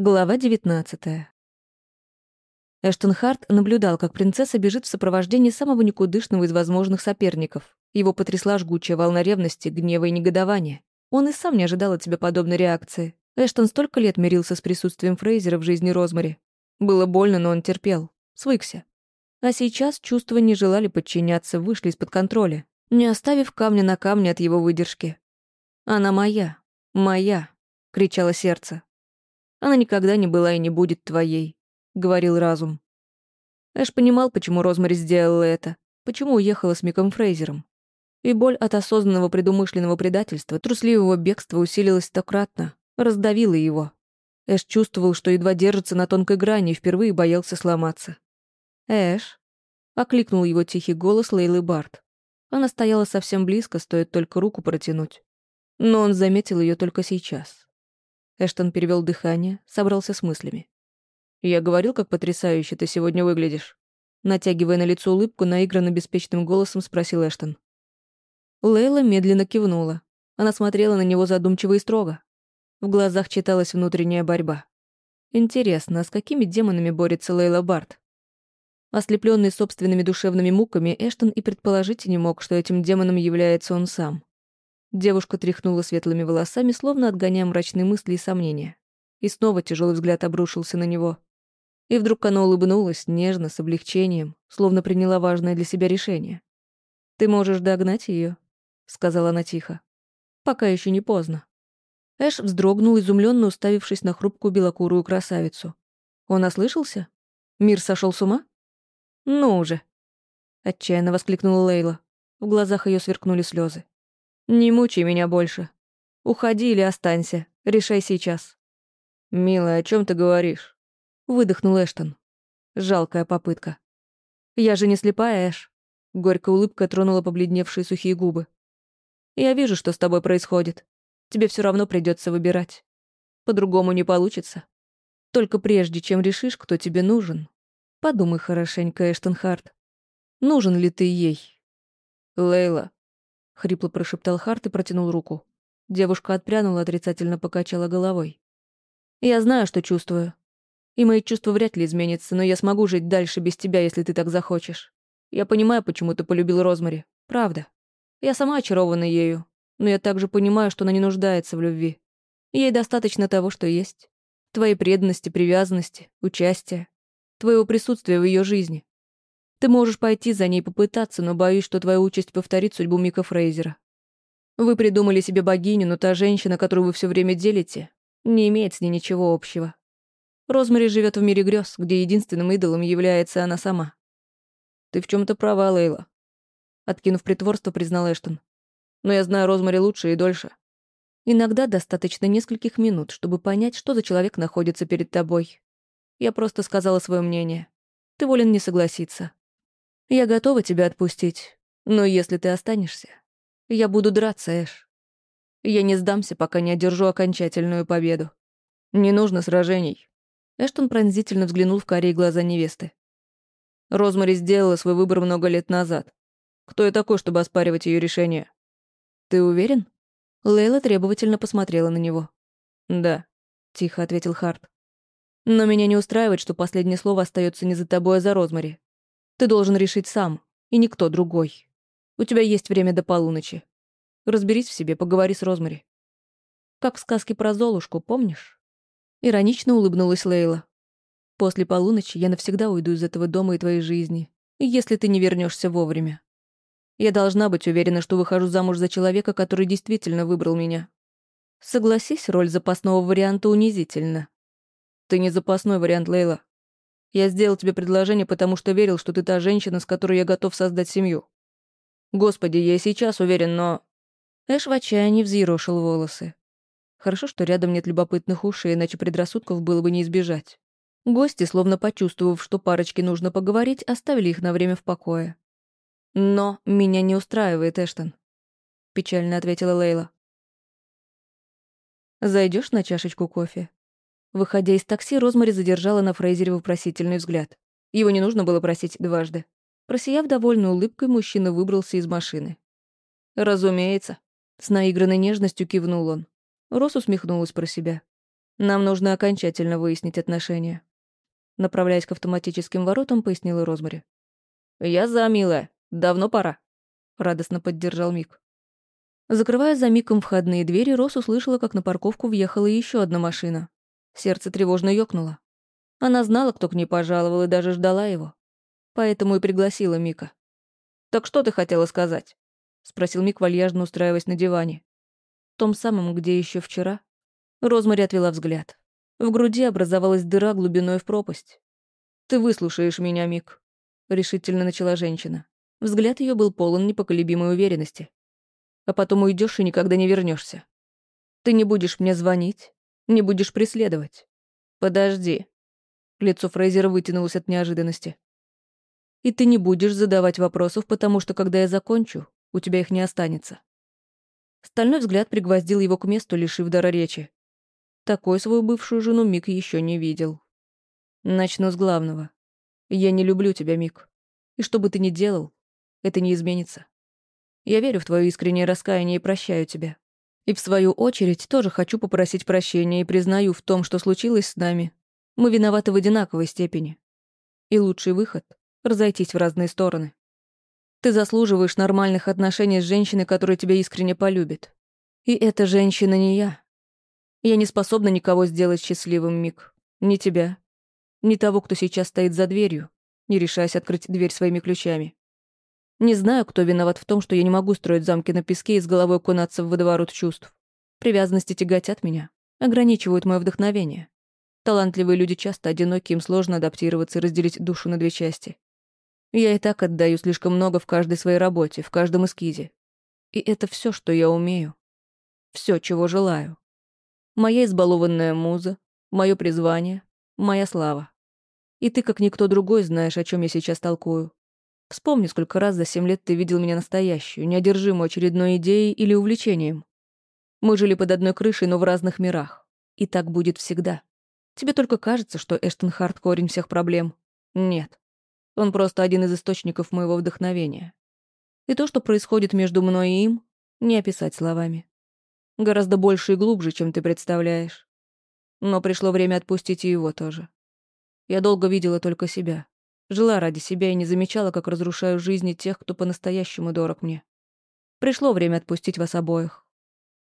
Глава 19. Эштон Харт наблюдал, как принцесса бежит в сопровождении самого никудышного из возможных соперников. Его потрясла жгучая волна ревности, гнева и негодования. Он и сам не ожидал от тебя подобной реакции. Эштон столько лет мирился с присутствием Фрейзера в жизни Розмари. Было больно, но он терпел. Свыкся. А сейчас чувства не желали подчиняться, вышли из-под контроля, не оставив камня на камне от его выдержки. «Она моя, моя», — кричало сердце. Она никогда не была и не будет твоей», — говорил разум. Эш понимал, почему Розмари сделала это, почему уехала с Миком Фрейзером. И боль от осознанного предумышленного предательства, трусливого бегства усилилась стократно, раздавила его. Эш чувствовал, что едва держится на тонкой грани и впервые боялся сломаться. «Эш», — окликнул его тихий голос Лейлы Барт. Она стояла совсем близко, стоит только руку протянуть. Но он заметил ее только сейчас. Эштон перевел дыхание, собрался с мыслями. «Я говорил, как потрясающе ты сегодня выглядишь». Натягивая на лицо улыбку, наигранно беспечным голосом спросил Эштон. Лейла медленно кивнула. Она смотрела на него задумчиво и строго. В глазах читалась внутренняя борьба. Интересно, а с какими демонами борется Лейла Барт? Ослепленный собственными душевными муками, Эштон и предположить не мог, что этим демоном является он сам. Девушка тряхнула светлыми волосами, словно отгоняя мрачные мысли и сомнения. И снова тяжелый взгляд обрушился на него. И вдруг она улыбнулась, нежно, с облегчением, словно приняла важное для себя решение. «Ты можешь догнать ее, сказала она тихо. «Пока еще не поздно». Эш вздрогнул, изумленно уставившись на хрупкую белокурую красавицу. Он ослышался? Мир сошел с ума? «Ну уже!» — отчаянно воскликнула Лейла. В глазах ее сверкнули слезы. «Не мучай меня больше. Уходи или останься. Решай сейчас». «Милая, о чем ты говоришь?» Выдохнул Эштон. Жалкая попытка. «Я же не слепая, Эш». Горькая улыбка тронула побледневшие сухие губы. «Я вижу, что с тобой происходит. Тебе все равно придется выбирать. По-другому не получится. Только прежде, чем решишь, кто тебе нужен, подумай хорошенько, Эштон Харт. Нужен ли ты ей?» «Лейла», — хрипло прошептал Харт и протянул руку. Девушка отпрянула, отрицательно покачала головой. «Я знаю, что чувствую. И мои чувства вряд ли изменятся, но я смогу жить дальше без тебя, если ты так захочешь. Я понимаю, почему ты полюбил Розмари. Правда. Я сама очарована ею, но я также понимаю, что она не нуждается в любви. Ей достаточно того, что есть. Твоей преданности, привязанности, участия, твоего присутствия в ее жизни. Ты можешь пойти за ней попытаться, но боюсь, что твоя участь повторит судьбу Мика Фрейзера. Вы придумали себе богиню, но та женщина, которую вы все время делите, не имеет с ней ничего общего. Розмари живет в мире грез, где единственным идолом является она сама. Ты в чем то права, Лейла. Откинув притворство, признал Эштон. Но я знаю Розмари лучше и дольше. Иногда достаточно нескольких минут, чтобы понять, что за человек находится перед тобой. Я просто сказала свое мнение. Ты волен не согласиться. Я готова тебя отпустить, но если ты останешься, я буду драться, Эш. Я не сдамся, пока не одержу окончательную победу. Не нужно сражений. Эштон пронзительно взглянул в карие глаза невесты. Розмари сделала свой выбор много лет назад. Кто я такой, чтобы оспаривать ее решение? Ты уверен? Лейла требовательно посмотрела на него. Да, тихо ответил Харт. Но меня не устраивает, что последнее слово остается не за тобой, а за Розмари. Ты должен решить сам, и никто другой. У тебя есть время до полуночи. Разберись в себе, поговори с Розмари. Как в сказке про Золушку, помнишь? Иронично улыбнулась Лейла. После полуночи я навсегда уйду из этого дома и твоей жизни, если ты не вернешься вовремя. Я должна быть уверена, что выхожу замуж за человека, который действительно выбрал меня. Согласись, роль запасного варианта унизительна. Ты не запасной вариант, Лейла. Я сделал тебе предложение, потому что верил, что ты та женщина, с которой я готов создать семью. Господи, я и сейчас уверен, но...» Эш в отчаянии взъерошил волосы. Хорошо, что рядом нет любопытных ушей, иначе предрассудков было бы не избежать. Гости, словно почувствовав, что парочке нужно поговорить, оставили их на время в покое. «Но меня не устраивает, Эштон», — печально ответила Лейла. Зайдешь на чашечку кофе?» Выходя из такси, Розмари задержала на Фрейзере вопросительный взгляд. Его не нужно было просить дважды. Просияв довольной улыбкой, мужчина выбрался из машины. «Разумеется», — с наигранной нежностью кивнул он. Рос усмехнулась про себя. Нам нужно окончательно выяснить отношения. Направляясь к автоматическим воротам, пояснила Розмари. «Я за, милая. Давно пора», — радостно поддержал Мик. Закрывая за Миком входные двери, Рос услышала, как на парковку въехала еще одна машина. Сердце тревожно ёкнуло. Она знала, кто к ней пожаловал, и даже ждала его. Поэтому и пригласила Мика. «Так что ты хотела сказать?» — спросил Мик, вальяжно устраиваясь на диване. Том самом, где еще вчера. Розмари отвела взгляд. В груди образовалась дыра глубиной в пропасть. «Ты выслушаешь меня, Мик», — решительно начала женщина. Взгляд ее был полон непоколебимой уверенности. «А потом уйдешь и никогда не вернешься. Ты не будешь мне звонить, не будешь преследовать. Подожди». Лицо Фрейзера вытянулось от неожиданности. «И ты не будешь задавать вопросов, потому что, когда я закончу, у тебя их не останется». Стальной взгляд пригвоздил его к месту, лишив дара речи. Такой свою бывшую жену Мик еще не видел. Начну с главного. Я не люблю тебя, Мик. И что бы ты ни делал, это не изменится. Я верю в твое искреннее раскаяние и прощаю тебя. И в свою очередь тоже хочу попросить прощения и признаю в том, что случилось с нами. Мы виноваты в одинаковой степени. И лучший выход — разойтись в разные стороны. Ты заслуживаешь нормальных отношений с женщиной, которая тебя искренне полюбит. И эта женщина не я. Я не способна никого сделать счастливым, Мик. Ни тебя, ни того, кто сейчас стоит за дверью, не решаясь открыть дверь своими ключами. Не знаю, кто виноват в том, что я не могу строить замки на песке и с головой окунаться в водоворот чувств. Привязанности тяготят меня, ограничивают мое вдохновение. Талантливые люди часто одиноки, им сложно адаптироваться и разделить душу на две части. Я и так отдаю слишком много в каждой своей работе, в каждом эскизе. И это все, что я умею. Все, чего желаю. Моя избалованная муза, мое призвание, моя слава. И ты, как никто другой, знаешь, о чем я сейчас толкую. Вспомни, сколько раз за семь лет ты видел меня настоящую, неодержимую очередной идеей или увлечением. Мы жили под одной крышей, но в разных мирах. И так будет всегда. Тебе только кажется, что Эштон Харт корень всех проблем. Нет. Он просто один из источников моего вдохновения. И то, что происходит между мной и им, не описать словами. Гораздо больше и глубже, чем ты представляешь. Но пришло время отпустить и его тоже. Я долго видела только себя. Жила ради себя и не замечала, как разрушаю жизни тех, кто по-настоящему дорог мне. Пришло время отпустить вас обоих.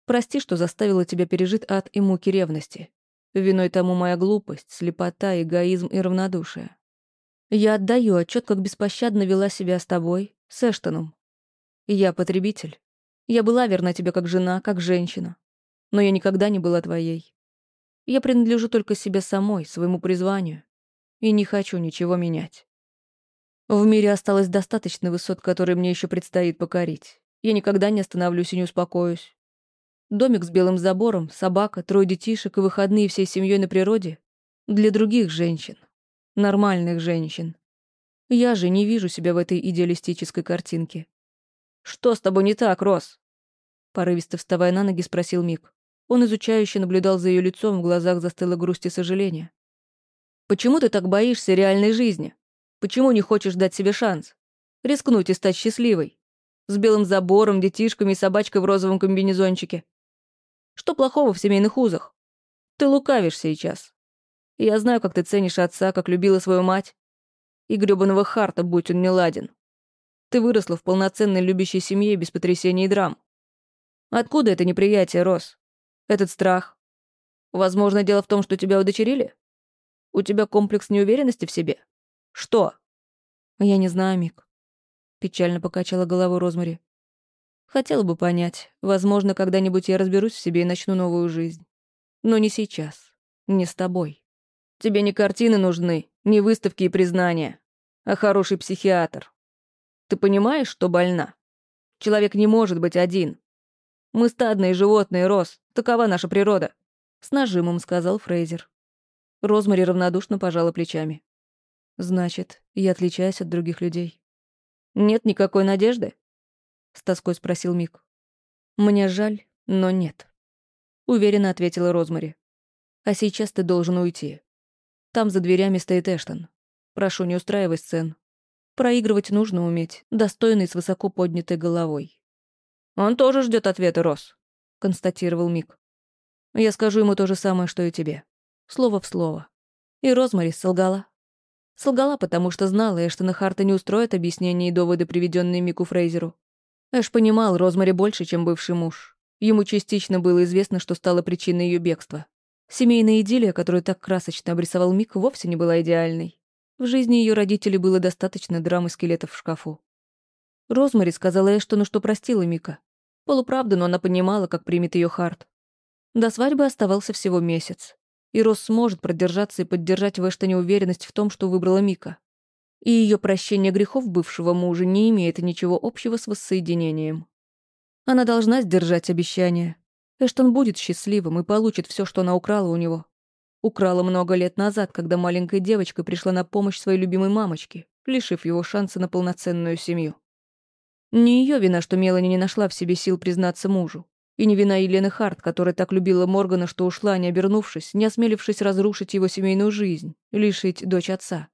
Прости, что заставила тебя пережить ад и муки ревности. Виной тому моя глупость, слепота, эгоизм и равнодушие. Я отдаю отчет, как беспощадно вела себя с тобой, с Эштоном. Я потребитель. Я была верна тебе как жена, как женщина. Но я никогда не была твоей. Я принадлежу только себе самой, своему призванию. И не хочу ничего менять. В мире осталось достаточно высот, которые мне еще предстоит покорить. Я никогда не остановлюсь и не успокоюсь. Домик с белым забором, собака, трое детишек и выходные всей семьей на природе — для других женщин. Нормальных женщин. Я же не вижу себя в этой идеалистической картинке. «Что с тобой не так, Рос?» Порывисто вставая на ноги, спросил Мик. Он изучающе наблюдал за ее лицом, в глазах застыла грусть и сожаление. «Почему ты так боишься реальной жизни? Почему не хочешь дать себе шанс? Рискнуть и стать счастливой? С белым забором, детишками и собачкой в розовом комбинезончике? Что плохого в семейных узах? Ты лукавишь сейчас. Я знаю, как ты ценишь отца, как любила свою мать. И грёбаного Харта, будь он не. Ты выросла в полноценной любящей семье без потрясений и драм. Откуда это неприятие, Рос? Этот страх? Возможно, дело в том, что тебя удочерили? У тебя комплекс неуверенности в себе? Что? Я не знаю, Мик. Печально покачала головой Розмари. Хотела бы понять. Возможно, когда-нибудь я разберусь в себе и начну новую жизнь. Но не сейчас. Не с тобой. Тебе не картины нужны, не выставки и признания, а хороший психиатр. Ты понимаешь, что больна? Человек не может быть один. Мы стадные животные, Рос. Такова наша природа. С нажимом сказал Фрейзер. Розмари равнодушно пожала плечами. Значит, я отличаюсь от других людей. Нет никакой надежды? С тоской спросил Мик. Мне жаль, но нет. Уверенно ответила Розмари. А сейчас ты должен уйти. Там за дверями стоит Эштон. Прошу, не устраивай сцен. Проигрывать нужно уметь, достойный с высоко поднятой головой. «Он тоже ждет ответа, Рос», — констатировал Мик. Я скажу ему то же самое, что и тебе. Слово в слово. И Розмари солгала. Солгала, потому что знала, Эштона Харта не устроит объяснения и доводы, приведенные Мику Фрейзеру. Эш понимал Розмари больше, чем бывший муж. Ему частично было известно, что стало причиной ее бегства. Семейная идиллия, которую так красочно обрисовал Мик, вовсе не была идеальной. В жизни ее родителей было достаточно драмы скелетов в шкафу. Розмари сказала Эштону, что простила Мика. Полуправда, но она понимала, как примет ее Харт. До свадьбы оставался всего месяц. И Рос сможет продержаться и поддержать в Эштоне уверенность в том, что выбрала Мика. И ее прощение грехов бывшего мужа не имеет ничего общего с воссоединением. Она должна сдержать обещание. Эштон будет счастливым и получит все, что она украла у него. Украла много лет назад, когда маленькая девочка пришла на помощь своей любимой мамочке, лишив его шанса на полноценную семью. Не ее вина, что Мелани не нашла в себе сил признаться мужу. И не вина Елены Харт, которая так любила Моргана, что ушла, не обернувшись, не осмелившись разрушить его семейную жизнь, лишить дочь отца.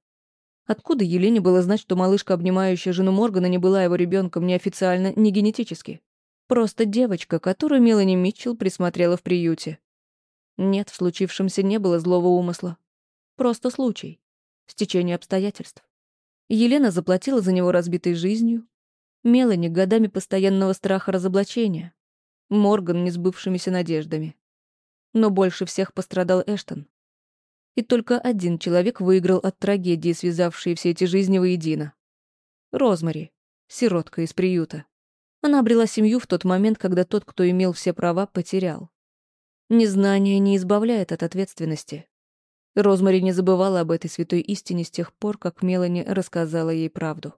Откуда Елене было знать, что малышка, обнимающая жену Моргана, не была его ребенком ни официально, ни генетически? Просто девочка, которую Мелани Митчелл присмотрела в приюте. Нет, в случившемся не было злого умысла. Просто случай. Стечение обстоятельств. Елена заплатила за него разбитой жизнью. Мелани годами постоянного страха разоблачения. Морган несбывшимися надеждами. Но больше всех пострадал Эштон. И только один человек выиграл от трагедии, связавшей все эти жизни воедино. Розмари, сиротка из приюта. Она обрела семью в тот момент, когда тот, кто имел все права, потерял. Незнание не избавляет от ответственности. Розмари не забывала об этой святой истине с тех пор, как Мелани рассказала ей правду.